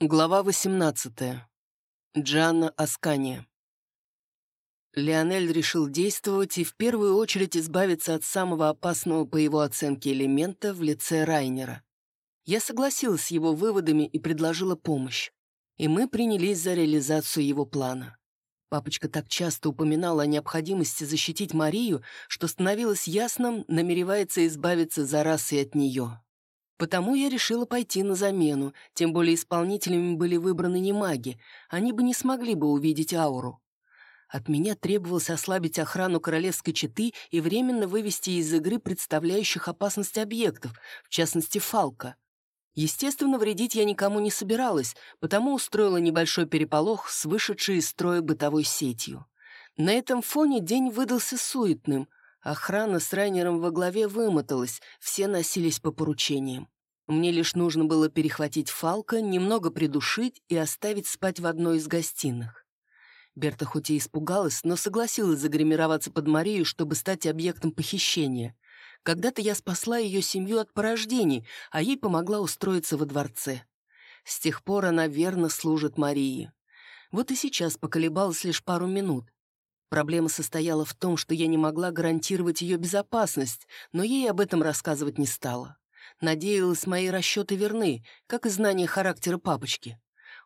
Глава 18. Джанна Аскания. Леонель решил действовать и в первую очередь избавиться от самого опасного по его оценке элемента в лице Райнера. Я согласилась с его выводами и предложила помощь. И мы принялись за реализацию его плана. Папочка так часто упоминал о необходимости защитить Марию, что становилось ясным, намеревается избавиться за раз и от нее. Потому я решила пойти на замену, тем более исполнителями были выбраны не маги, они бы не смогли бы увидеть ауру. От меня требовалось ослабить охрану королевской четы и временно вывести из игры представляющих опасность объектов, в частности Фалка. Естественно, вредить я никому не собиралась, потому устроила небольшой переполох с вышедшей из строя бытовой сетью. На этом фоне день выдался суетным. Охрана с Райнером во главе вымоталась, все носились по поручениям. Мне лишь нужно было перехватить Фалка, немного придушить и оставить спать в одной из гостиных. Берта хоть и испугалась, но согласилась загримироваться под Марию, чтобы стать объектом похищения. Когда-то я спасла ее семью от порождений, а ей помогла устроиться во дворце. С тех пор она верно служит Марии. Вот и сейчас поколебалась лишь пару минут. Проблема состояла в том, что я не могла гарантировать ее безопасность, но ей об этом рассказывать не стала. Надеялась, мои расчеты верны, как и знание характера папочки.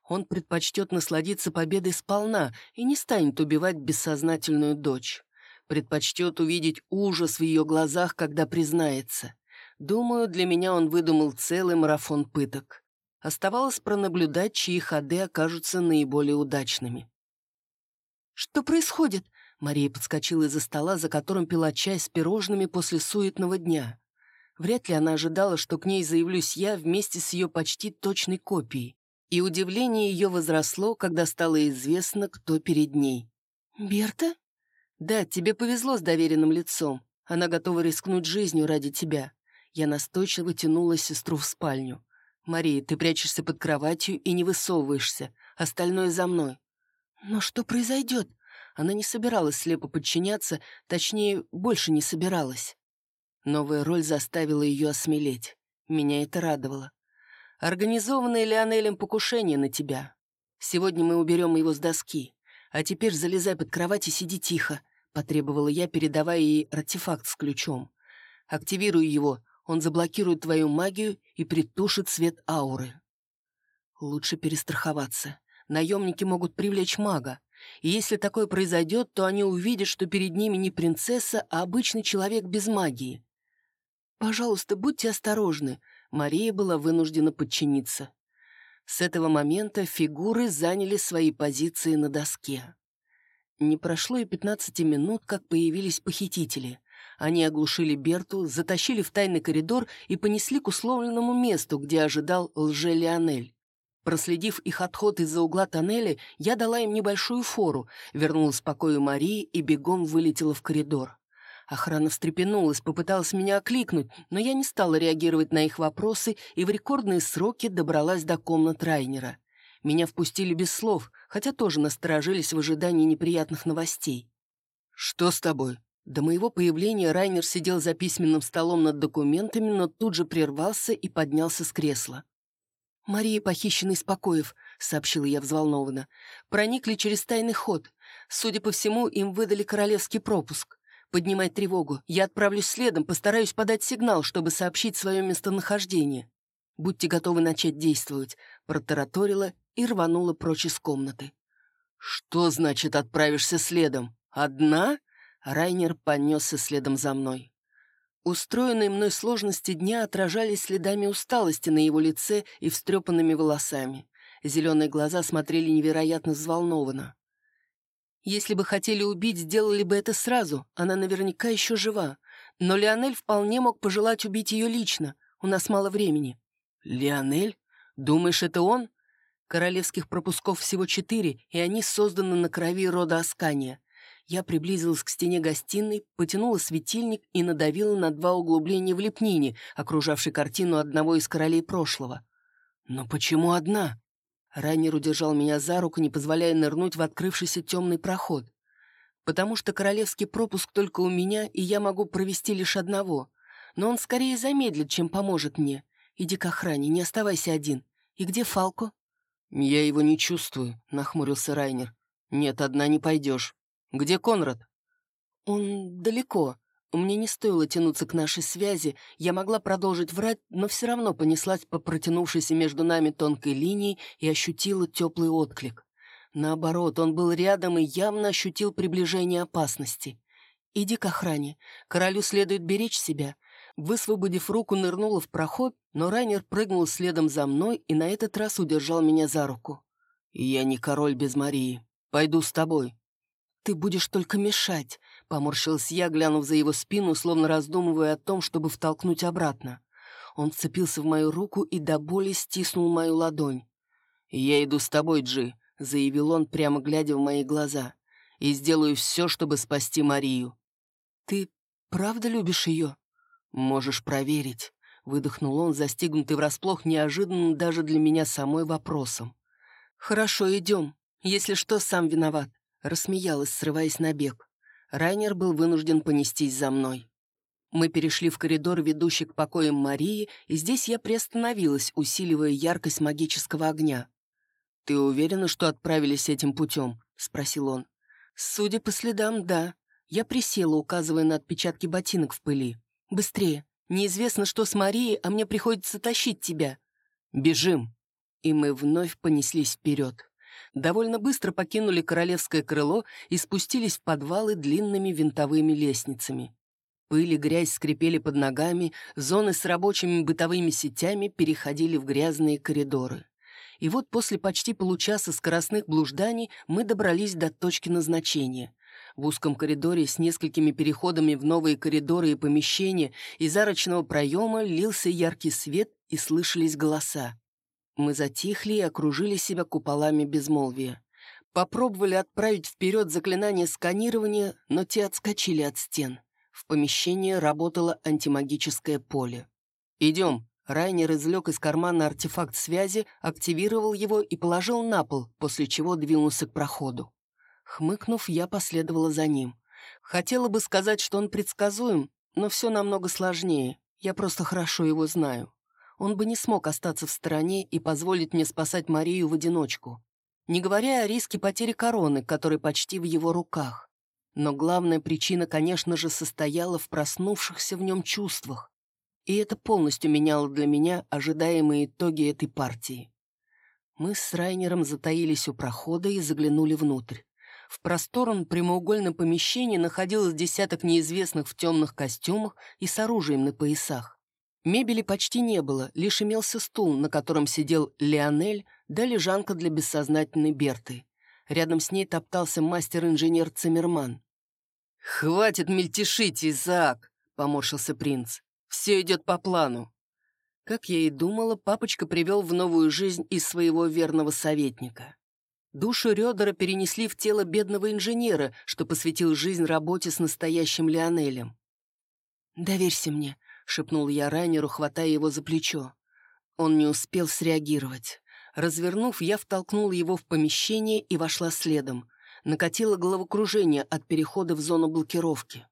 Он предпочтет насладиться победой сполна и не станет убивать бессознательную дочь. Предпочтет увидеть ужас в ее глазах, когда признается. Думаю, для меня он выдумал целый марафон пыток. Оставалось пронаблюдать, чьи ходы окажутся наиболее удачными. «Что происходит?» Мария подскочила из-за стола, за которым пила чай с пирожными после суетного дня. Вряд ли она ожидала, что к ней заявлюсь я вместе с ее почти точной копией. И удивление ее возросло, когда стало известно, кто перед ней. «Берта?» «Да, тебе повезло с доверенным лицом. Она готова рискнуть жизнью ради тебя». Я настойчиво тянула сестру в спальню. «Мария, ты прячешься под кроватью и не высовываешься. Остальное за мной». «Но что произойдет?» Она не собиралась слепо подчиняться, точнее, больше не собиралась. Новая роль заставила ее осмелеть. Меня это радовало. Организованное Леонелем покушение на тебя. Сегодня мы уберем его с доски. А теперь залезай под кровать и сиди тихо, потребовала я, передавая ей артефакт с ключом. Активируй его, он заблокирует твою магию и притушит свет ауры. Лучше перестраховаться. Наемники могут привлечь мага. И если такое произойдет, то они увидят, что перед ними не принцесса, а обычный человек без магии. «Пожалуйста, будьте осторожны», Мария была вынуждена подчиниться. С этого момента фигуры заняли свои позиции на доске. Не прошло и 15 минут, как появились похитители. Они оглушили Берту, затащили в тайный коридор и понесли к условленному месту, где ожидал лже-Леонель. Проследив их отход из-за угла тоннеля, я дала им небольшую фору, вернулась покою Марии и бегом вылетела в коридор. Охрана встрепенулась, попыталась меня окликнуть, но я не стала реагировать на их вопросы и в рекордные сроки добралась до комнат Райнера. Меня впустили без слов, хотя тоже насторожились в ожидании неприятных новостей. «Что с тобой?» До моего появления Райнер сидел за письменным столом над документами, но тут же прервался и поднялся с кресла. «Мария похищена из покоев», — сообщила я взволнованно. «Проникли через тайный ход. Судя по всему, им выдали королевский пропуск. Поднимай тревогу. Я отправлюсь следом, постараюсь подать сигнал, чтобы сообщить свое местонахождение. Будьте готовы начать действовать», — протараторила и рванула прочь из комнаты. «Что значит отправишься следом? Одна?» Райнер понесся следом за мной. Устроенные мной сложности дня отражались следами усталости на его лице и встрепанными волосами. Зеленые глаза смотрели невероятно взволнованно. Если бы хотели убить, сделали бы это сразу, она наверняка еще жива. Но Леонель вполне мог пожелать убить ее лично, у нас мало времени. «Леонель? Думаешь, это он?» Королевских пропусков всего четыре, и они созданы на крови рода Аскания. Я приблизилась к стене гостиной, потянула светильник и надавила на два углубления в лепнине, окружавшей картину одного из королей прошлого. «Но почему одна?» Райнер удержал меня за руку, не позволяя нырнуть в открывшийся темный проход. «Потому что королевский пропуск только у меня, и я могу провести лишь одного. Но он скорее замедлит, чем поможет мне. Иди к охране, не оставайся один. И где Фалко?» «Я его не чувствую», — нахмурился Райнер. «Нет, одна не пойдешь. Где Конрад?» «Он далеко. Мне не стоило тянуться к нашей связи. Я могла продолжить врать, но все равно понеслась по протянувшейся между нами тонкой линии и ощутила теплый отклик. Наоборот, он был рядом и явно ощутил приближение опасности. «Иди к охране. Королю следует беречь себя». Высвободив руку, нырнула в проход, но Райнер прыгнул следом за мной и на этот раз удержал меня за руку. «Я не король без Марии. Пойду с тобой». «Ты будешь только мешать», — поморщилась я, глянув за его спину, словно раздумывая о том, чтобы втолкнуть обратно. Он вцепился в мою руку и до боли стиснул мою ладонь. «Я иду с тобой, Джи», — заявил он, прямо глядя в мои глаза. «И сделаю все, чтобы спасти Марию». «Ты правда любишь ее?» «Можешь проверить», — выдохнул он, застигнутый врасплох неожиданным даже для меня самой вопросом. «Хорошо, идем. Если что, сам виноват», — рассмеялась, срываясь на бег. Райнер был вынужден понестись за мной. Мы перешли в коридор, ведущий к покоям Марии, и здесь я приостановилась, усиливая яркость магического огня. «Ты уверена, что отправились этим путем?» — спросил он. «Судя по следам, да». Я присела, указывая на отпечатки ботинок в пыли. «Быстрее! Неизвестно, что с Марией, а мне приходится тащить тебя!» «Бежим!» И мы вновь понеслись вперед. Довольно быстро покинули королевское крыло и спустились в подвалы длинными винтовыми лестницами. Пыль и грязь скрипели под ногами, зоны с рабочими бытовыми сетями переходили в грязные коридоры. И вот после почти получаса скоростных блужданий мы добрались до точки назначения. В узком коридоре с несколькими переходами в новые коридоры и помещения из арочного проема лился яркий свет и слышались голоса. Мы затихли и окружили себя куполами безмолвия. Попробовали отправить вперед заклинание сканирования, но те отскочили от стен. В помещении работало антимагическое поле. «Идем», Райнер извлек из кармана артефакт связи, активировал его и положил на пол, после чего двинулся к проходу. Хмыкнув, я последовала за ним. Хотела бы сказать, что он предсказуем, но все намного сложнее. Я просто хорошо его знаю. Он бы не смог остаться в стороне и позволить мне спасать Марию в одиночку. Не говоря о риске потери короны, которая почти в его руках. Но главная причина, конечно же, состояла в проснувшихся в нем чувствах и это полностью меняло для меня ожидаемые итоги этой партии. Мы с Райнером затаились у прохода и заглянули внутрь. В просторном прямоугольном помещении находилось десяток неизвестных в темных костюмах и с оружием на поясах. Мебели почти не было, лишь имелся стул, на котором сидел Леонель, да лежанка для бессознательной Берты. Рядом с ней топтался мастер-инженер Циммерман. «Хватит мельтешить, Изаак!» — поморщился принц. Все идет по плану. Как я и думала, папочка привел в новую жизнь из своего верного советника. Душу Рёдера перенесли в тело бедного инженера, что посвятил жизнь работе с настоящим Лионелем. «Доверься мне», — шепнул я ранеру, хватая его за плечо. Он не успел среагировать. Развернув, я втолкнул его в помещение и вошла следом. Накатило головокружение от перехода в зону блокировки.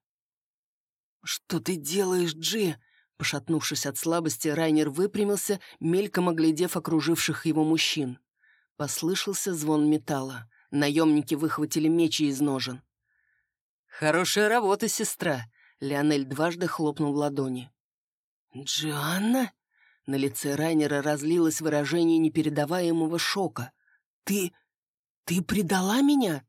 «Что ты делаешь, Джи?» Пошатнувшись от слабости, Райнер выпрямился, мельком оглядев окруживших его мужчин. Послышался звон металла. Наемники выхватили мечи из ножен. «Хорошая работа, сестра!» Леонель дважды хлопнул в ладони. «Джианна?» На лице Райнера разлилось выражение непередаваемого шока. «Ты... ты предала меня?»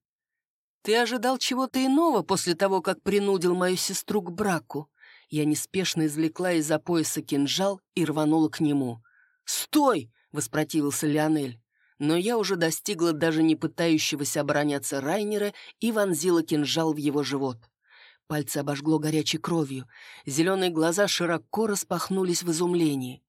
«Ты ожидал чего-то иного после того, как принудил мою сестру к браку?» Я неспешно извлекла из-за пояса кинжал и рванула к нему. «Стой!» — воспротивился Леонель. Но я уже достигла даже не пытающегося обороняться Райнера и вонзила кинжал в его живот. Пальцы обожгло горячей кровью. Зеленые глаза широко распахнулись в изумлении.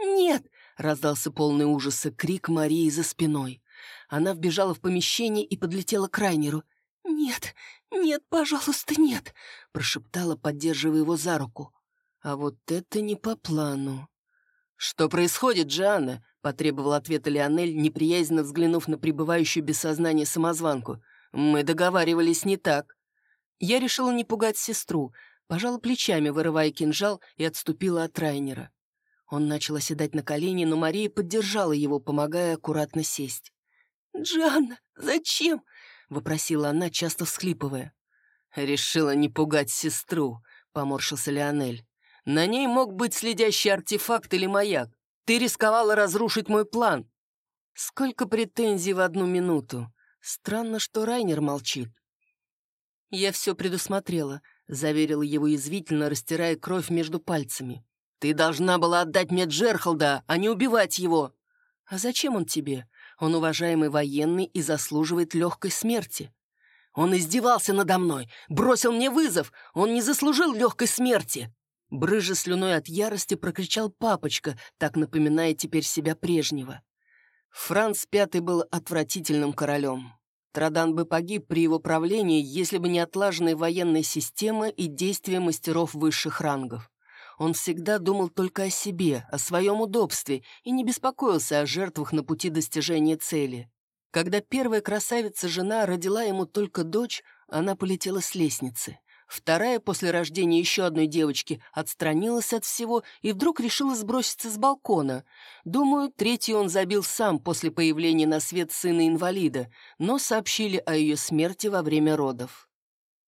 «Нет!» — раздался полный ужаса крик Марии за спиной. Она вбежала в помещение и подлетела к Райнеру. «Нет, нет, пожалуйста, нет!» — прошептала, поддерживая его за руку. «А вот это не по плану». «Что происходит, Джанна?» — потребовал ответа Леонель, неприязненно взглянув на пребывающую без сознания самозванку. «Мы договаривались не так». Я решила не пугать сестру, пожала плечами, вырывая кинжал, и отступила от Райнера. Он начал оседать на колени, но Мария поддержала его, помогая аккуратно сесть. «Джанна, зачем?» — вопросила она, часто всхлипывая. «Решила не пугать сестру», — поморщился Леонель. «На ней мог быть следящий артефакт или маяк. Ты рисковала разрушить мой план». Сколько претензий в одну минуту. Странно, что Райнер молчит. «Я все предусмотрела», — заверила его язвительно, растирая кровь между пальцами. «Ты должна была отдать мне Джерхалда, а не убивать его!» «А зачем он тебе? Он уважаемый военный и заслуживает легкой смерти». «Он издевался надо мной, бросил мне вызов, он не заслужил легкой смерти!» Брыжа слюной от ярости прокричал папочка, так напоминая теперь себя прежнего. Франц V был отвратительным королем. Традан бы погиб при его правлении, если бы не отлаженная военная система и действия мастеров высших рангов. Он всегда думал только о себе, о своем удобстве и не беспокоился о жертвах на пути достижения цели. Когда первая красавица-жена родила ему только дочь, она полетела с лестницы. Вторая после рождения еще одной девочки отстранилась от всего и вдруг решила сброситься с балкона. Думаю, третью он забил сам после появления на свет сына-инвалида, но сообщили о ее смерти во время родов.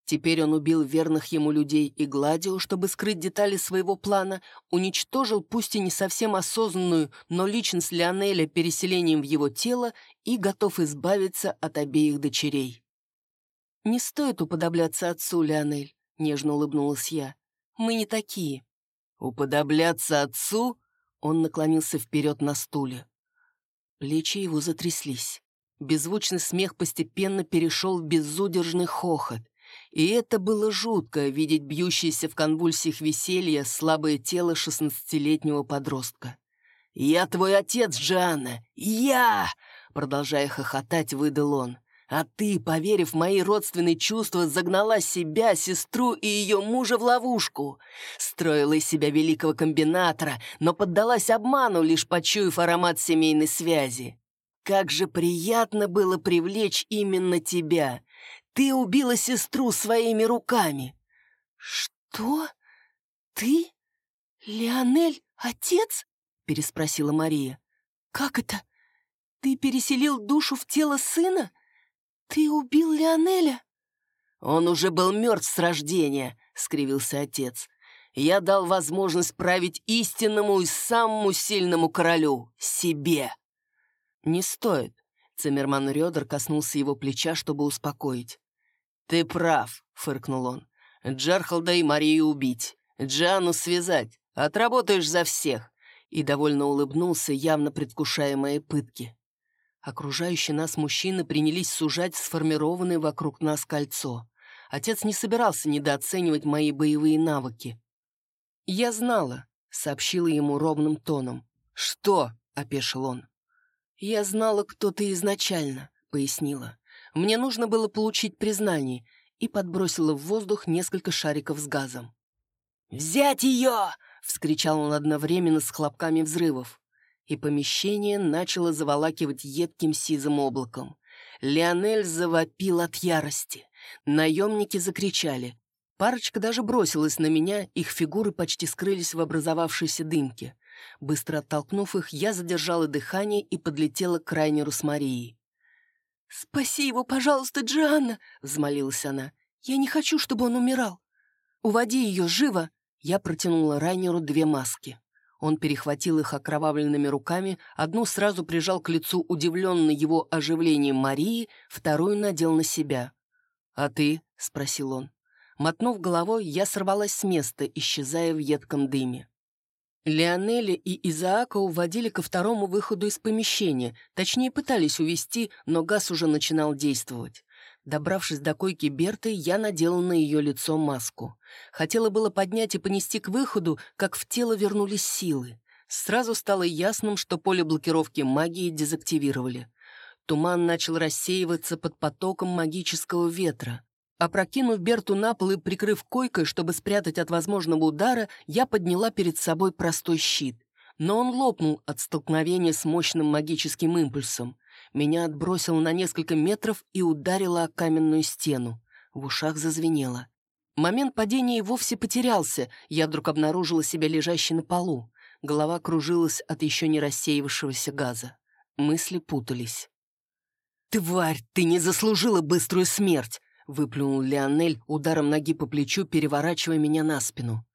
Теперь он убил верных ему людей и Гладио, чтобы скрыть детали своего плана, уничтожил пусть и не совсем осознанную, но личность Леонеля переселением в его тело и готов избавиться от обеих дочерей. «Не стоит уподобляться отцу, Леонель», — нежно улыбнулась я. «Мы не такие». «Уподобляться отцу?» Он наклонился вперед на стуле. Плечи его затряслись. Беззвучный смех постепенно перешел в безудержный хохот. И это было жутко, видеть бьющееся в конвульсиях веселья слабое тело шестнадцатилетнего подростка. «Я твой отец, Джанна! Я!» Продолжая хохотать, выдал он. А ты, поверив в мои родственные чувства, загнала себя, сестру и ее мужа в ловушку. Строила из себя великого комбинатора, но поддалась обману, лишь почуяв аромат семейной связи. Как же приятно было привлечь именно тебя. Ты убила сестру своими руками. Что? Ты? Леонель, отец? Переспросила Мария. Как это? Ты переселил душу в тело сына? «Ты убил Леонеля?» «Он уже был мертв с рождения», — скривился отец. «Я дал возможность править истинному и самому сильному королю — себе». «Не стоит», — Циммерман Рёдер коснулся его плеча, чтобы успокоить. «Ты прав», — фыркнул он. «Джерхалда и Марию убить, Джану связать, отработаешь за всех». И довольно улыбнулся, явно предвкушая мои пытки. Окружающие нас мужчины принялись сужать сформированное вокруг нас кольцо. Отец не собирался недооценивать мои боевые навыки. «Я знала», — сообщила ему ровным тоном. «Что?» — опешил он. «Я знала, кто ты изначально», — пояснила. «Мне нужно было получить признание» и подбросила в воздух несколько шариков с газом. «Взять ее!» — вскричал он одновременно с хлопками взрывов и помещение начало заволакивать едким сизым облаком. Леонель завопил от ярости. Наемники закричали. Парочка даже бросилась на меня, их фигуры почти скрылись в образовавшейся дымке. Быстро оттолкнув их, я задержала дыхание и подлетела к Райнеру с Марией. «Спаси его, пожалуйста, Джианна!» — взмолилась она. «Я не хочу, чтобы он умирал. Уводи ее живо!» Я протянула Райнеру две маски. Он перехватил их окровавленными руками, одну сразу прижал к лицу удивленный его оживлением Марии, вторую надел на себя. «А ты?» — спросил он. Мотнув головой, я сорвалась с места, исчезая в едком дыме. Леонеля и Изаака уводили ко второму выходу из помещения, точнее пытались увести, но газ уже начинал действовать. Добравшись до койки Берты, я надела на ее лицо маску. Хотела было поднять и понести к выходу, как в тело вернулись силы. Сразу стало ясным, что поле блокировки магии дезактивировали. Туман начал рассеиваться под потоком магического ветра. Опрокинув Берту на пол и прикрыв койкой, чтобы спрятать от возможного удара, я подняла перед собой простой щит. Но он лопнул от столкновения с мощным магическим импульсом. Меня отбросило на несколько метров и ударило о каменную стену. В ушах зазвенело. Момент падения и вовсе потерялся. Я вдруг обнаружила себя лежащей на полу. Голова кружилась от еще не рассеивавшегося газа. Мысли путались. «Тварь, ты не заслужила быструю смерть!» — выплюнул Леонель ударом ноги по плечу, переворачивая меня на спину.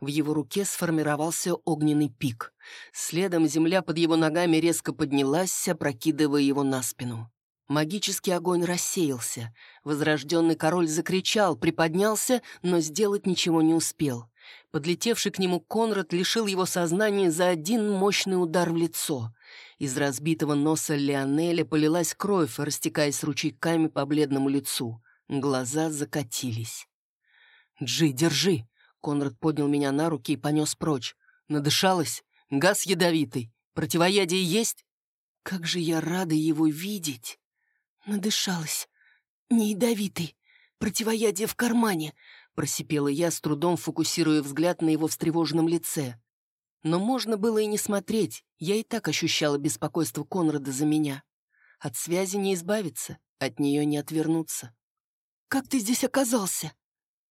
В его руке сформировался огненный пик. Следом земля под его ногами резко поднялась, опрокидывая его на спину. Магический огонь рассеялся. Возрожденный король закричал, приподнялся, но сделать ничего не успел. Подлетевший к нему Конрад лишил его сознания за один мощный удар в лицо. Из разбитого носа Леонеля полилась кровь, растекаясь ручейками по бледному лицу. Глаза закатились. «Джи, держи!» Конрад поднял меня на руки и понес прочь. «Надышалась? Газ ядовитый. Противоядие есть?» «Как же я рада его видеть!» «Надышалась. Не ядовитый. Противоядие в кармане», — просипела я, с трудом фокусируя взгляд на его встревоженном лице. Но можно было и не смотреть, я и так ощущала беспокойство Конрада за меня. От связи не избавиться, от нее не отвернуться. «Как ты здесь оказался?»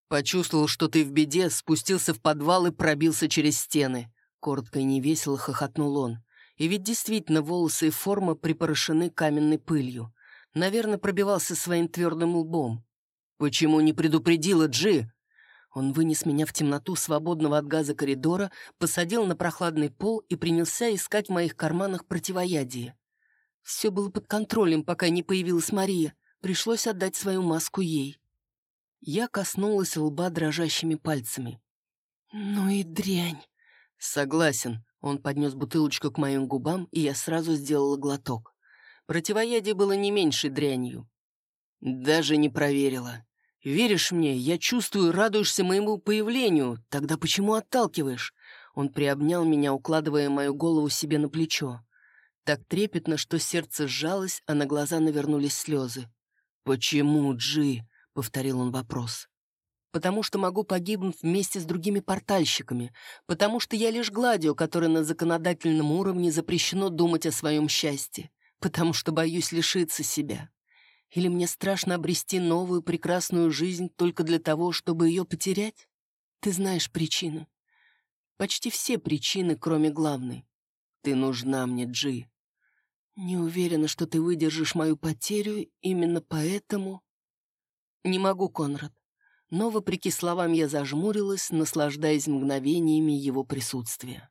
«Почувствовал, что ты в беде, спустился в подвал и пробился через стены». Коротко и невесело хохотнул он. И ведь действительно волосы и форма припорошены каменной пылью. Наверное, пробивался своим твердым лбом. «Почему не предупредила Джи?» Он вынес меня в темноту свободного от газа коридора, посадил на прохладный пол и принялся искать в моих карманах противоядие. Все было под контролем, пока не появилась Мария. Пришлось отдать свою маску ей. Я коснулась лба дрожащими пальцами. «Ну и дрянь!» «Согласен». Он поднес бутылочку к моим губам, и я сразу сделала глоток. Противоядие было не меньшей дрянью. Даже не проверила. Веришь мне, я чувствую, радуешься моему появлению. Тогда почему отталкиваешь? Он приобнял меня, укладывая мою голову себе на плечо. Так трепетно, что сердце сжалось, а на глаза навернулись слезы. «Почему, Джи?» — повторил он вопрос. «Потому что могу погибнуть вместе с другими портальщиками, потому что я лишь гладио, которой на законодательном уровне запрещено думать о своем счастье потому что боюсь лишиться себя. Или мне страшно обрести новую прекрасную жизнь только для того, чтобы ее потерять? Ты знаешь причины. Почти все причины, кроме главной. Ты нужна мне, Джи. Не уверена, что ты выдержишь мою потерю, именно поэтому... Не могу, Конрад. Но, вопреки словам, я зажмурилась, наслаждаясь мгновениями его присутствия.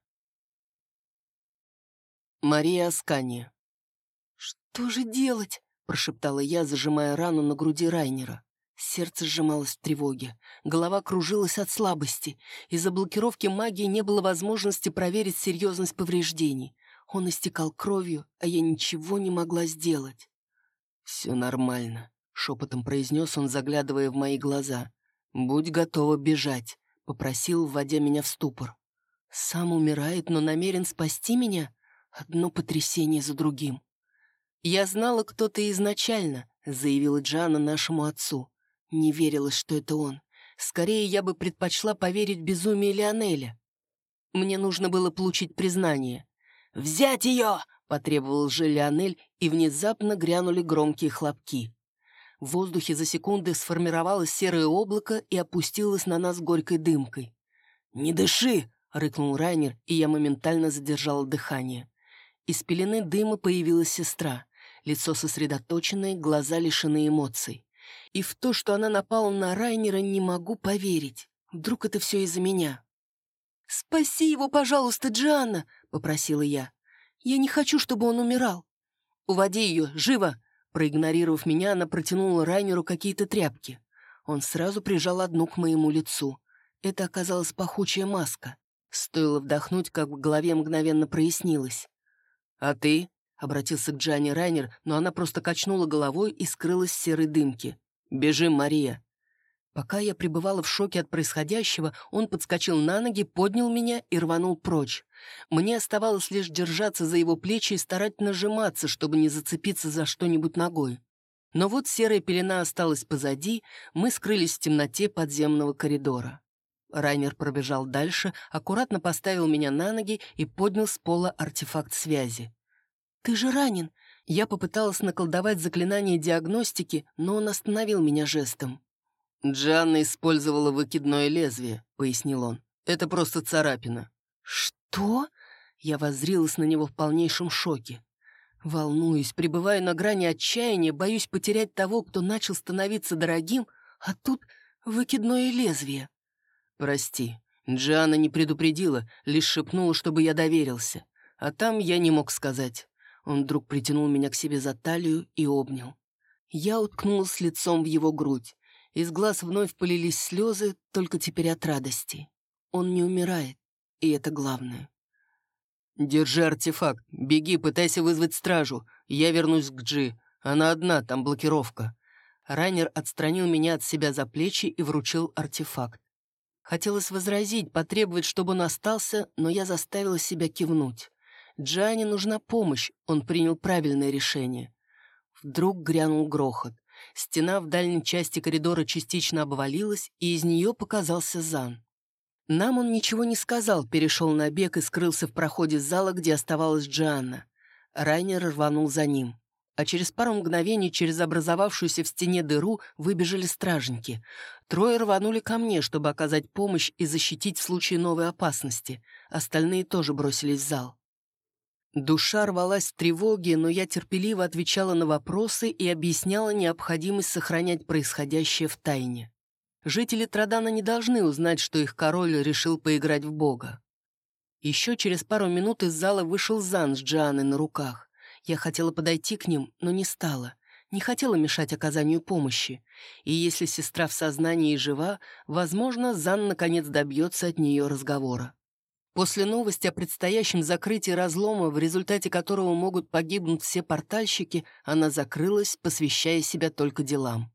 Мария Аскания «Что же делать?» — прошептала я, зажимая рану на груди Райнера. Сердце сжималось в тревоге, голова кружилась от слабости. Из-за блокировки магии не было возможности проверить серьезность повреждений. Он истекал кровью, а я ничего не могла сделать. «Все нормально», — шепотом произнес он, заглядывая в мои глаза. «Будь готова бежать», — попросил, вводя меня в ступор. «Сам умирает, но намерен спасти меня?» Одно потрясение за другим. «Я знала, кто ты изначально», — заявила Джана нашему отцу. Не верилось, что это он. Скорее, я бы предпочла поверить безумие Лионеля. Мне нужно было получить признание. «Взять ее!» — потребовал же Лионель, и внезапно грянули громкие хлопки. В воздухе за секунды сформировалось серое облако и опустилось на нас горькой дымкой. «Не дыши!» — рыкнул Райнер, и я моментально задержала дыхание. Из пелены дыма появилась сестра лицо сосредоточенное, глаза лишены эмоций. И в то, что она напала на Райнера, не могу поверить. Вдруг это все из-за меня. «Спаси его, пожалуйста, Джианна!» — попросила я. «Я не хочу, чтобы он умирал». «Уводи ее, живо!» Проигнорировав меня, она протянула Райнеру какие-то тряпки. Он сразу прижал одну к моему лицу. Это оказалась пахучая маска. Стоило вдохнуть, как в голове мгновенно прояснилось. «А ты?» Обратился к Джанни Райнер, но она просто качнула головой и скрылась в серой дымке. «Бежим, Мария!» Пока я пребывала в шоке от происходящего, он подскочил на ноги, поднял меня и рванул прочь. Мне оставалось лишь держаться за его плечи и старательно сжиматься, чтобы не зацепиться за что-нибудь ногой. Но вот серая пелена осталась позади, мы скрылись в темноте подземного коридора. Райнер пробежал дальше, аккуратно поставил меня на ноги и поднял с пола артефакт связи. «Ты же ранен!» Я попыталась наколдовать заклинание диагностики, но он остановил меня жестом. «Джанна использовала выкидное лезвие», — пояснил он. «Это просто царапина». «Что?» Я воззрилась на него в полнейшем шоке. Волнуюсь, пребываю на грани отчаяния, боюсь потерять того, кто начал становиться дорогим, а тут выкидное лезвие. Прости, Джиана не предупредила, лишь шепнула, чтобы я доверился. А там я не мог сказать. Он вдруг притянул меня к себе за талию и обнял. Я уткнулась лицом в его грудь. Из глаз вновь полились слезы, только теперь от радости. Он не умирает, и это главное. «Держи артефакт. Беги, пытайся вызвать стражу. Я вернусь к Джи. Она одна, там блокировка». Райнер отстранил меня от себя за плечи и вручил артефакт. Хотелось возразить, потребовать, чтобы он остался, но я заставила себя кивнуть. Джане нужна помощь, он принял правильное решение. Вдруг грянул грохот. Стена в дальней части коридора частично обвалилась, и из нее показался Зан. Нам он ничего не сказал, перешел на бег и скрылся в проходе зала, где оставалась Джианна. Райнер рванул за ним. А через пару мгновений через образовавшуюся в стене дыру выбежали стражники. Трое рванули ко мне, чтобы оказать помощь и защитить в случае новой опасности. Остальные тоже бросились в зал. Душа рвалась в тревоге, но я терпеливо отвечала на вопросы и объясняла необходимость сохранять происходящее в тайне. Жители Традана не должны узнать, что их король решил поиграть в бога. Еще через пару минут из зала вышел Зан с Джианой на руках. Я хотела подойти к ним, но не стала. Не хотела мешать оказанию помощи. И если сестра в сознании жива, возможно, Зан наконец добьется от нее разговора. После новости о предстоящем закрытии разлома, в результате которого могут погибнуть все портальщики, она закрылась, посвящая себя только делам.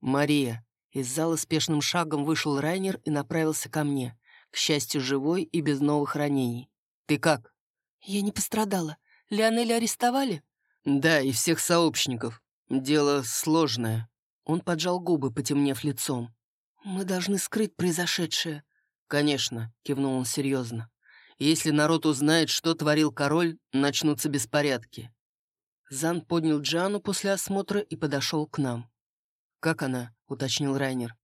«Мария, из зала спешным шагом вышел Райнер и направился ко мне. К счастью, живой и без новых ранений. «Ты как?» «Я не пострадала. Леонеля арестовали?» «Да, и всех сообщников. Дело сложное». Он поджал губы, потемнев лицом. «Мы должны скрыть произошедшее». «Конечно», — кивнул он серьезно. «Если народ узнает, что творил король, начнутся беспорядки». Зан поднял Джану после осмотра и подошел к нам. «Как она?» — уточнил Райнер.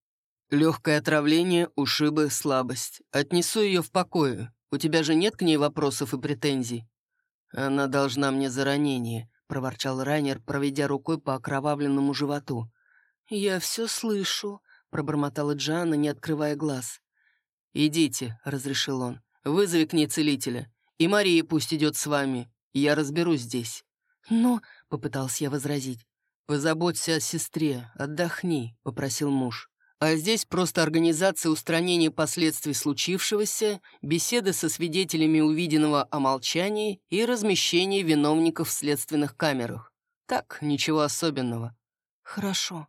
«Легкое отравление, ушибы, слабость. Отнесу ее в покое. У тебя же нет к ней вопросов и претензий?» «Она должна мне за ранение», — проворчал Райнер, проведя рукой по окровавленному животу. «Я все слышу», — пробормотала Джанна, не открывая глаз. «Идите», — разрешил он. «Вызови к ней целителя. И Мария пусть идет с вами. Я разберусь здесь». «Но», — попытался я возразить, «Позаботься о сестре, отдохни», — попросил муж. «А здесь просто организация устранения последствий случившегося, беседы со свидетелями увиденного о молчании и размещение виновников в следственных камерах. Так, ничего особенного». «Хорошо».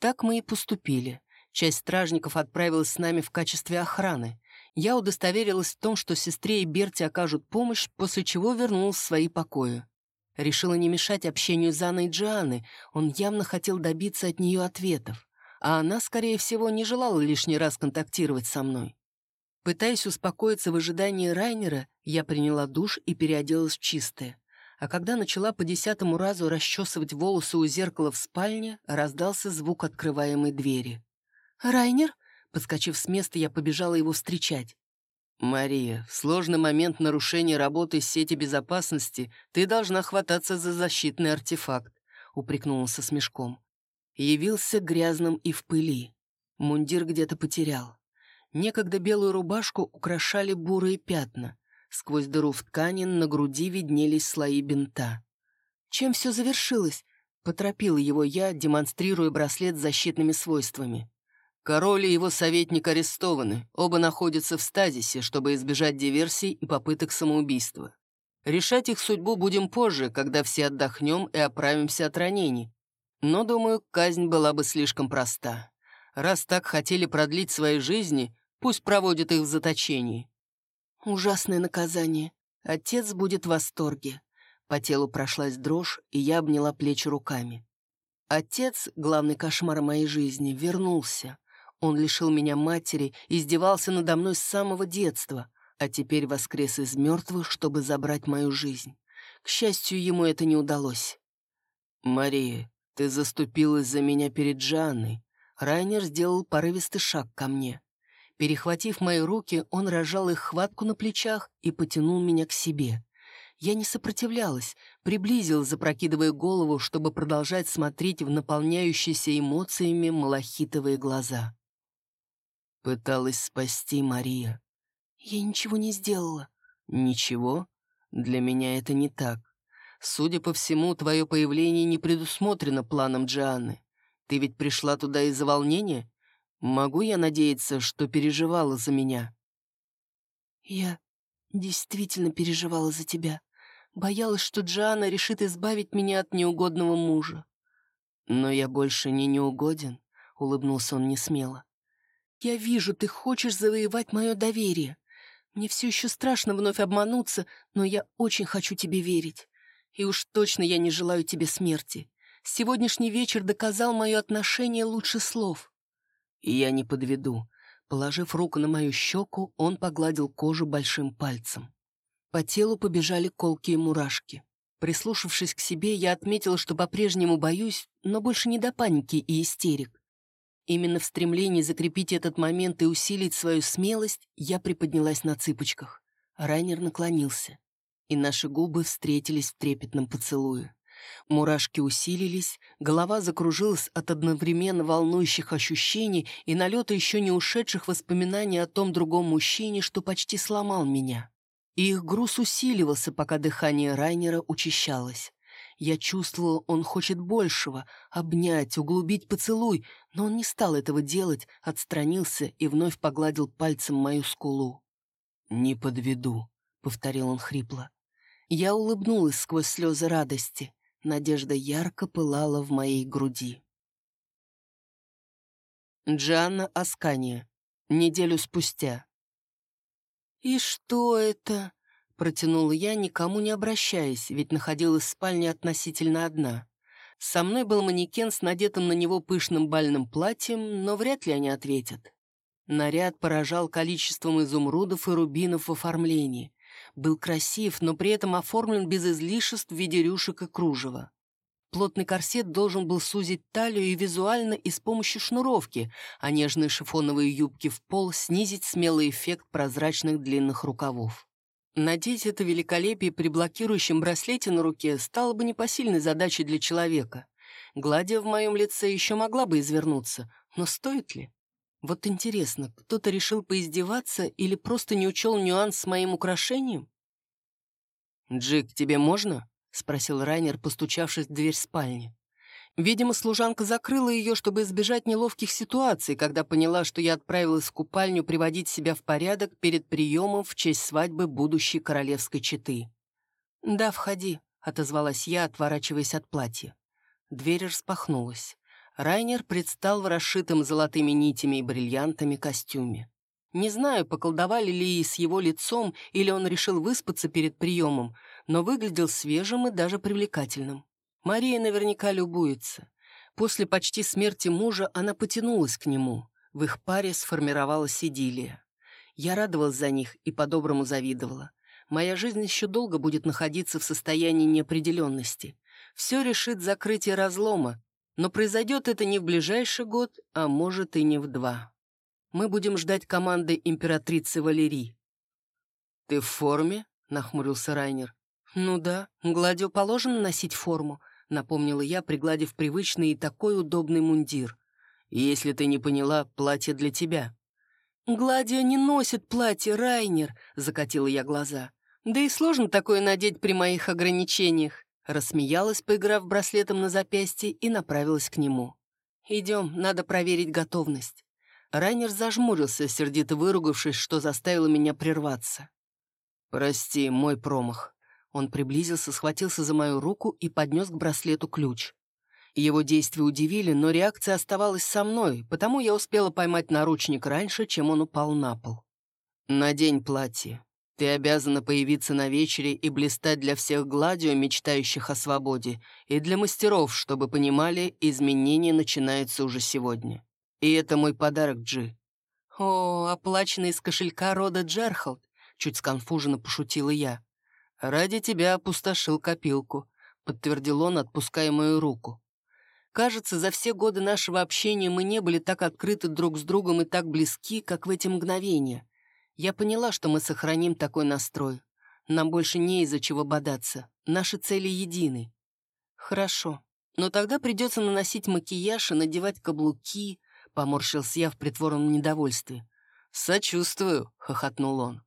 Так мы и поступили. Часть стражников отправилась с нами в качестве охраны. Я удостоверилась в том, что сестре и Берти окажут помощь, после чего вернулась в свои покои. Решила не мешать общению Заны и Джианы, он явно хотел добиться от нее ответов, а она, скорее всего, не желала лишний раз контактировать со мной. Пытаясь успокоиться в ожидании Райнера, я приняла душ и переоделась в чистое. А когда начала по десятому разу расчесывать волосы у зеркала в спальне, раздался звук открываемой двери. «Райнер?» Подскочив с места, я побежала его встречать. «Мария, в сложный момент нарушения работы сети безопасности ты должна хвататься за защитный артефакт», — упрекнула со смешком. Явился грязным и в пыли. Мундир где-то потерял. Некогда белую рубашку украшали бурые пятна. Сквозь дыру в ткани на груди виднелись слои бинта. «Чем все завершилось?» — поторопила его я, демонстрируя браслет с защитными свойствами. Король и его советник арестованы, оба находятся в стазисе, чтобы избежать диверсий и попыток самоубийства. Решать их судьбу будем позже, когда все отдохнем и оправимся от ранений. Но, думаю, казнь была бы слишком проста. Раз так хотели продлить свои жизни, пусть проводят их в заточении. Ужасное наказание. Отец будет в восторге. По телу прошлась дрожь, и я обняла плечи руками. Отец, главный кошмар моей жизни, вернулся. Он лишил меня матери, издевался надо мной с самого детства, а теперь воскрес из мертвых, чтобы забрать мою жизнь. К счастью, ему это не удалось. «Мария, ты заступилась за меня перед Жанной». Райнер сделал порывистый шаг ко мне. Перехватив мои руки, он разжал их хватку на плечах и потянул меня к себе. Я не сопротивлялась, приблизил, запрокидывая голову, чтобы продолжать смотреть в наполняющиеся эмоциями малахитовые глаза. Пыталась спасти Мария. Я ничего не сделала. Ничего? Для меня это не так. Судя по всему, твое появление не предусмотрено планом Джианны. Ты ведь пришла туда из-за волнения? Могу я надеяться, что переживала за меня? Я действительно переживала за тебя. Боялась, что Джианна решит избавить меня от неугодного мужа. Но я больше не неугоден, — улыбнулся он несмело. Я вижу, ты хочешь завоевать мое доверие. Мне все еще страшно вновь обмануться, но я очень хочу тебе верить. И уж точно я не желаю тебе смерти. Сегодняшний вечер доказал мое отношение лучше слов. И я не подведу. Положив руку на мою щеку, он погладил кожу большим пальцем. По телу побежали колкие мурашки. Прислушавшись к себе, я отметила, что по-прежнему боюсь, но больше не до паники и истерик. Именно в стремлении закрепить этот момент и усилить свою смелость я приподнялась на цыпочках. Райнер наклонился, и наши губы встретились в трепетном поцелуе. Мурашки усилились, голова закружилась от одновременно волнующих ощущений и налета еще не ушедших воспоминаний о том другом мужчине, что почти сломал меня. И их груз усиливался, пока дыхание Райнера учащалось. Я чувствовала, он хочет большего — обнять, углубить поцелуй, но он не стал этого делать, отстранился и вновь погладил пальцем мою скулу. «Не подведу», — повторил он хрипло. Я улыбнулась сквозь слезы радости. Надежда ярко пылала в моей груди. Джанна Аскания. Неделю спустя. «И что это?» Протянула я, никому не обращаясь, ведь находилась в спальне относительно одна. Со мной был манекен с надетым на него пышным бальным платьем, но вряд ли они ответят. Наряд поражал количеством изумрудов и рубинов в оформлении. Был красив, но при этом оформлен без излишеств в виде рюшек и кружева. Плотный корсет должен был сузить талию и визуально и с помощью шнуровки, а нежные шифоновые юбки в пол снизить смелый эффект прозрачных длинных рукавов. Надеть это великолепие при блокирующем браслете на руке стало бы непосильной задачей для человека. Гладия в моем лице еще могла бы извернуться, но стоит ли? Вот интересно, кто-то решил поиздеваться или просто не учел нюанс с моим украшением? «Джик, тебе можно?» — спросил Райнер, постучавшись в дверь спальни. Видимо, служанка закрыла ее, чтобы избежать неловких ситуаций, когда поняла, что я отправилась в купальню приводить себя в порядок перед приемом в честь свадьбы будущей королевской четы. «Да, входи», — отозвалась я, отворачиваясь от платья. Дверь распахнулась. Райнер предстал в расшитом золотыми нитями и бриллиантами костюме. Не знаю, поколдовали ли с его лицом, или он решил выспаться перед приемом, но выглядел свежим и даже привлекательным. Мария наверняка любуется. После почти смерти мужа она потянулась к нему. В их паре сформировалась идиллия. Я радовалась за них и по-доброму завидовала. Моя жизнь еще долго будет находиться в состоянии неопределенности. Все решит закрытие разлома, но произойдет это не в ближайший год, а может и не в два. Мы будем ждать команды императрицы Валерии. «Ты в форме?» — нахмурился Райнер. «Ну да, Гладио положено носить форму напомнила я, пригладив привычный и такой удобный мундир. «Если ты не поняла, платье для тебя». «Гладия не носит платье, Райнер», — закатила я глаза. «Да и сложно такое надеть при моих ограничениях». Рассмеялась, поиграв браслетом на запястье, и направилась к нему. «Идем, надо проверить готовность». Райнер зажмурился, сердито выругавшись, что заставило меня прерваться. «Прости, мой промах. Он приблизился, схватился за мою руку и поднес к браслету ключ. Его действия удивили, но реакция оставалась со мной, потому я успела поймать наручник раньше, чем он упал на пол. «Надень платье. Ты обязана появиться на вечере и блистать для всех гладио, мечтающих о свободе, и для мастеров, чтобы понимали, изменения начинаются уже сегодня. И это мой подарок, Джи». «О, оплаченный из кошелька рода Джерхолд», — чуть сконфуженно пошутила я. «Ради тебя опустошил копилку», — подтвердил он, отпуская мою руку. Кажется, за все годы нашего общения мы не были так открыты друг с другом и так близки, как в эти мгновения. Я поняла, что мы сохраним такой настрой. Нам больше не из-за чего бодаться. Наши цели едины. Хорошо. Но тогда придется наносить макияж и надевать каблуки, поморщился я в притворном недовольстве. «Сочувствую», — хохотнул он.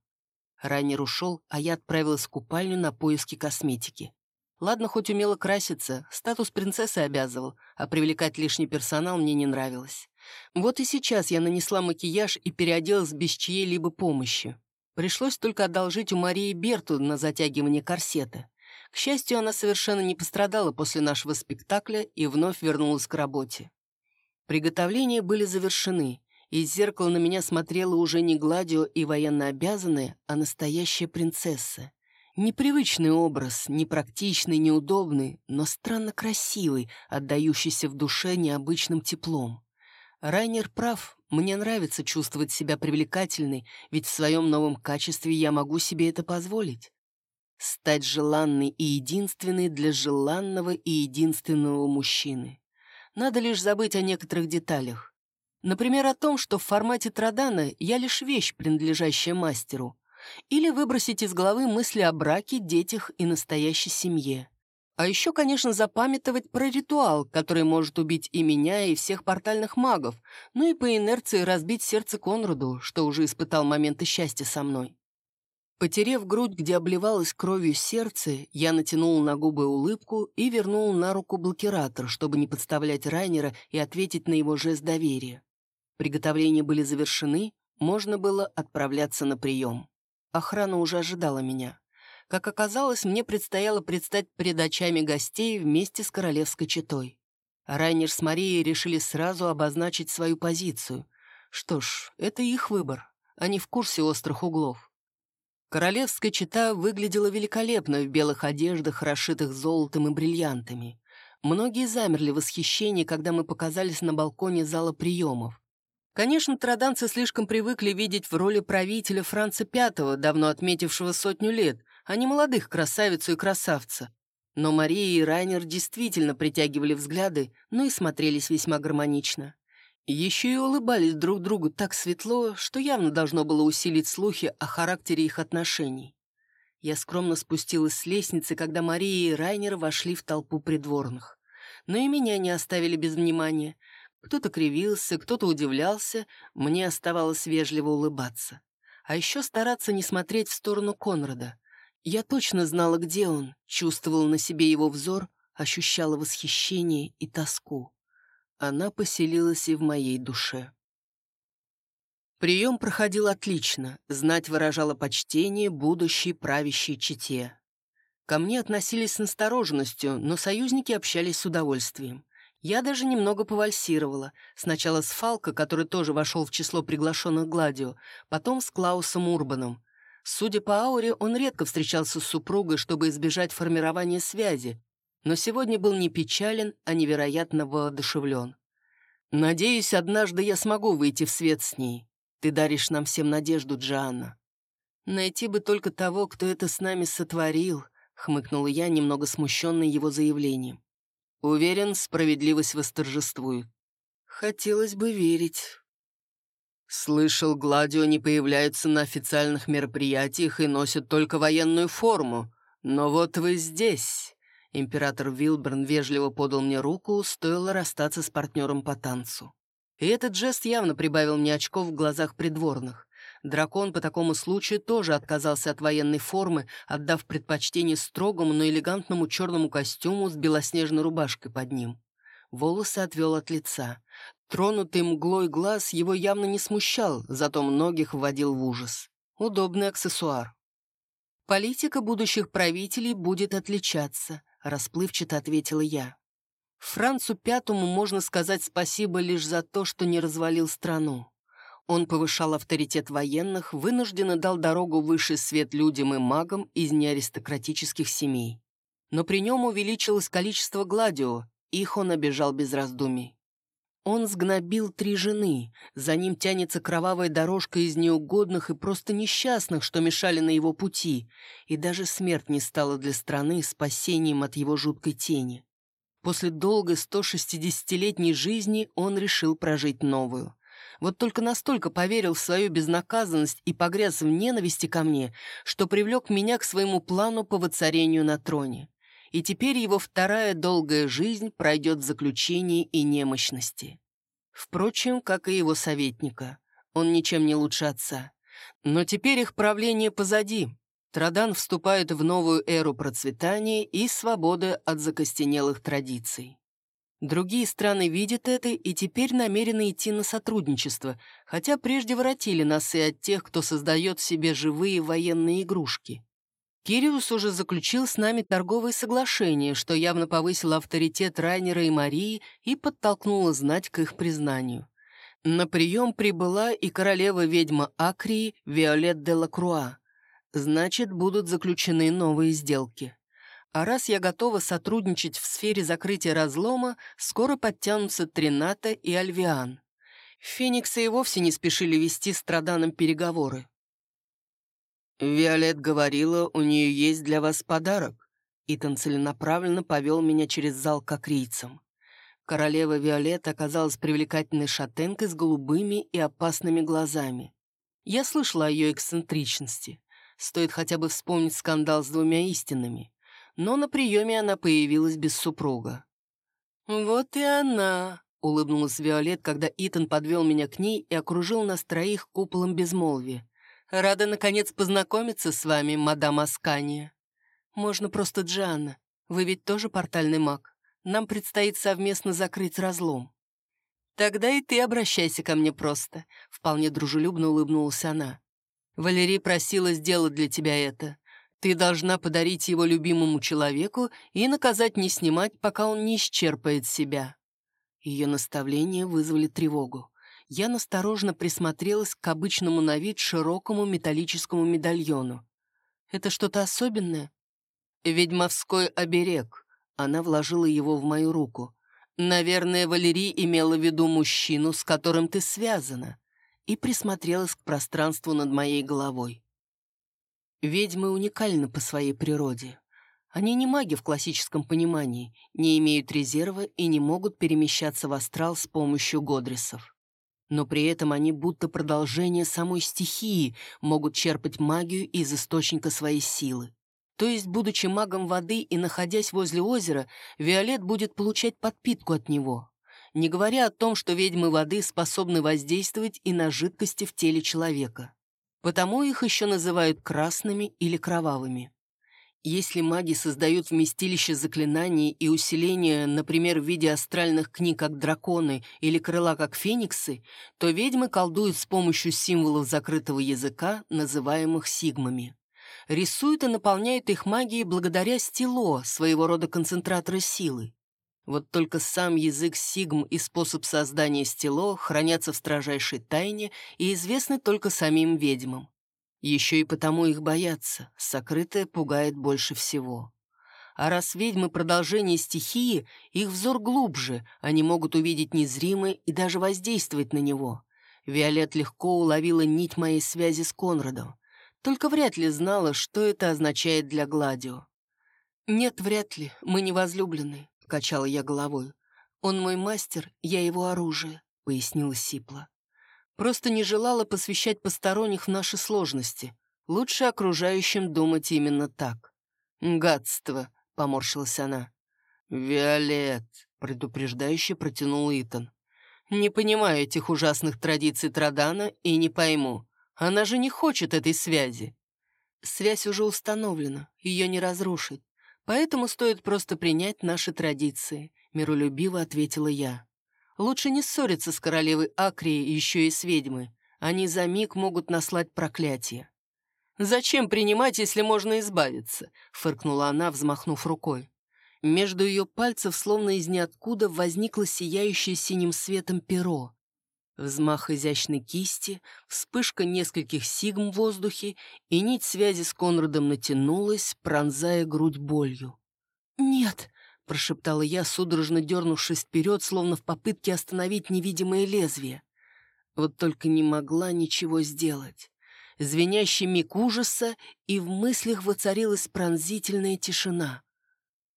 Райнер ушел, а я отправилась в купальню на поиски косметики. Ладно, хоть умела краситься, статус принцессы обязывал, а привлекать лишний персонал мне не нравилось. Вот и сейчас я нанесла макияж и переоделась без чьей-либо помощи. Пришлось только одолжить у Марии Берту на затягивание корсета. К счастью, она совершенно не пострадала после нашего спектакля и вновь вернулась к работе. Приготовления были завершены. Из зеркала на меня смотрела уже не Гладио и военно обязанная, а настоящая принцесса. Непривычный образ, непрактичный, неудобный, но странно красивый, отдающийся в душе необычным теплом. Райнер прав, мне нравится чувствовать себя привлекательной, ведь в своем новом качестве я могу себе это позволить. Стать желанной и единственной для желанного и единственного мужчины. Надо лишь забыть о некоторых деталях. Например, о том, что в формате Традана я лишь вещь, принадлежащая мастеру. Или выбросить из головы мысли о браке, детях и настоящей семье. А еще, конечно, запамятовать про ритуал, который может убить и меня, и всех портальных магов, ну и по инерции разбить сердце Конраду, что уже испытал моменты счастья со мной. Потерев грудь, где обливалось кровью сердце, я натянул на губы улыбку и вернул на руку блокиратор, чтобы не подставлять Райнера и ответить на его жест доверия. Приготовления были завершены, можно было отправляться на прием. Охрана уже ожидала меня. Как оказалось, мне предстояло предстать перед очами гостей вместе с королевской четой. Райнер с Марией решили сразу обозначить свою позицию. Что ж, это их выбор. Они в курсе острых углов. Королевская чета выглядела великолепно в белых одеждах, расшитых золотом и бриллиантами. Многие замерли в восхищении, когда мы показались на балконе зала приемов. Конечно, траданцы слишком привыкли видеть в роли правителя Франца V, давно отметившего сотню лет, а не молодых красавицу и красавца. Но Мария и Райнер действительно притягивали взгляды, но и смотрелись весьма гармонично. Еще и улыбались друг другу так светло, что явно должно было усилить слухи о характере их отношений. Я скромно спустилась с лестницы, когда Мария и Райнер вошли в толпу придворных. Но и меня не оставили без внимания. Кто-то кривился, кто-то удивлялся, мне оставалось вежливо улыбаться. А еще стараться не смотреть в сторону Конрада. Я точно знала, где он, чувствовала на себе его взор, ощущала восхищение и тоску. Она поселилась и в моей душе. Прием проходил отлично, знать выражала почтение будущей правящей чете. Ко мне относились с настороженностью, но союзники общались с удовольствием. Я даже немного повальсировала. Сначала с Фалко, который тоже вошел в число приглашенных Гладио, потом с Клаусом Урбаном. Судя по ауре, он редко встречался с супругой, чтобы избежать формирования связи, но сегодня был не печален, а невероятно воодушевлен. «Надеюсь, однажды я смогу выйти в свет с ней. Ты даришь нам всем надежду, Джоанна». «Найти бы только того, кто это с нами сотворил», — хмыкнула я, немного смущенный его заявлением. Уверен, справедливость восторжествует. Хотелось бы верить. Слышал, Гладио не появляются на официальных мероприятиях и носят только военную форму. Но вот вы здесь. Император Вилберн вежливо подал мне руку, стоило расстаться с партнером по танцу. И этот жест явно прибавил мне очков в глазах придворных. Дракон по такому случаю тоже отказался от военной формы, отдав предпочтение строгому, но элегантному черному костюму с белоснежной рубашкой под ним. Волосы отвел от лица. Тронутый мглой глаз его явно не смущал, зато многих вводил в ужас. Удобный аксессуар. «Политика будущих правителей будет отличаться», — расплывчато ответила я. Францу Пятому можно сказать спасибо лишь за то, что не развалил страну. Он повышал авторитет военных, вынужденно дал дорогу высший свет людям и магам из неаристократических семей. Но при нем увеличилось количество гладио, их он обижал без раздумий. Он сгнобил три жены, за ним тянется кровавая дорожка из неугодных и просто несчастных, что мешали на его пути, и даже смерть не стала для страны спасением от его жуткой тени. После долгой 160-летней жизни он решил прожить новую. Вот только настолько поверил в свою безнаказанность и погряз в ненависти ко мне, что привлек меня к своему плану по воцарению на троне. И теперь его вторая долгая жизнь пройдет в заключении и немощности. Впрочем, как и его советника. Он ничем не лучше отца. Но теперь их правление позади. Традан вступает в новую эру процветания и свободы от закостенелых традиций. Другие страны видят это и теперь намерены идти на сотрудничество, хотя прежде воротили нас и от тех, кто создает себе живые военные игрушки. Кириус уже заключил с нами торговые соглашения, что явно повысило авторитет Райнера и Марии и подтолкнуло знать к их признанию. На прием прибыла и королева-ведьма Акрии Виолет де Лакруа. Значит, будут заключены новые сделки. А раз я готова сотрудничать в сфере закрытия разлома, скоро подтянутся Трината и Альвиан. Фениксы и вовсе не спешили вести с Траданом переговоры. «Виолет говорила, у нее есть для вас подарок». Итан целенаправленно повел меня через зал к акрийцам. Королева Виолет оказалась привлекательной шатенкой с голубыми и опасными глазами. Я слышала о ее эксцентричности. Стоит хотя бы вспомнить скандал с двумя истинами но на приеме она появилась без супруга. «Вот и она», — улыбнулась Виолет, когда Итан подвел меня к ней и окружил нас троих куполом безмолвия. «Рада, наконец, познакомиться с вами, мадам Аскания. Можно просто Джианна. Вы ведь тоже портальный маг. Нам предстоит совместно закрыть разлом». «Тогда и ты обращайся ко мне просто», — вполне дружелюбно улыбнулась она. «Валерий просила сделать для тебя это. Ты должна подарить его любимому человеку и наказать не снимать, пока он не исчерпает себя». Ее наставления вызвали тревогу. Я насторожно присмотрелась к обычному на вид широкому металлическому медальону. «Это что-то особенное?» «Ведьмовской оберег». Она вложила его в мою руку. «Наверное, Валерий имела в виду мужчину, с которым ты связана» и присмотрелась к пространству над моей головой. Ведьмы уникальны по своей природе. Они не маги в классическом понимании, не имеют резерва и не могут перемещаться в астрал с помощью годрисов. Но при этом они будто продолжение самой стихии, могут черпать магию из источника своей силы. То есть, будучи магом воды и находясь возле озера, Виолет будет получать подпитку от него. Не говоря о том, что ведьмы воды способны воздействовать и на жидкости в теле человека. Потому их еще называют красными или кровавыми. Если маги создают вместилище заклинаний и усиления, например, в виде астральных книг как драконы или крыла как фениксы, то ведьмы колдуют с помощью символов закрытого языка, называемых сигмами. Рисуют и наполняют их магией благодаря стило, своего рода концентратора силы. Вот только сам язык сигм и способ создания стело хранятся в строжайшей тайне и известны только самим ведьмам. Еще и потому их боятся, сокрытое пугает больше всего. А раз ведьмы продолжение стихии, их взор глубже, они могут увидеть незримое и даже воздействовать на него. Виолет легко уловила нить моей связи с Конрадом, только вряд ли знала, что это означает для Гладио. «Нет, вряд ли, мы не возлюблены. — качала я головой. «Он мой мастер, я его оружие», — пояснила Сипла. «Просто не желала посвящать посторонних в наши сложности. Лучше окружающим думать именно так». «Гадство», — поморщилась она. «Виолет», — предупреждающе протянул Итан. «Не понимаю этих ужасных традиций Традана и не пойму. Она же не хочет этой связи». «Связь уже установлена, ее не разрушить. Поэтому стоит просто принять наши традиции», — миролюбиво ответила я. «Лучше не ссориться с королевой Акрии еще и с ведьмой. Они за миг могут наслать проклятие». «Зачем принимать, если можно избавиться?» — фыркнула она, взмахнув рукой. Между ее пальцев, словно из ниоткуда, возникло сияющее синим светом перо. Взмах изящной кисти, вспышка нескольких сигм в воздухе, и нить связи с Конрадом натянулась, пронзая грудь болью. «Нет!» — прошептала я, судорожно дернувшись вперед, словно в попытке остановить невидимое лезвие. Вот только не могла ничего сделать. Звенящий миг ужаса, и в мыслях воцарилась пронзительная тишина.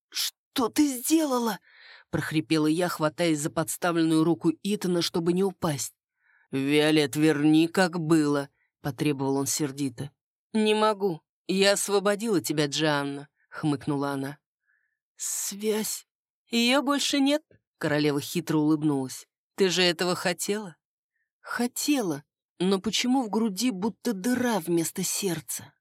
«Что ты сделала?» — прохрипела я, хватаясь за подставленную руку Итана, чтобы не упасть. «Виолет, верни, как было», — потребовал он сердито. «Не могу. Я освободила тебя, Джанна», — хмыкнула она. «Связь? Ее больше нет?» — королева хитро улыбнулась. «Ты же этого хотела?» «Хотела, но почему в груди будто дыра вместо сердца?»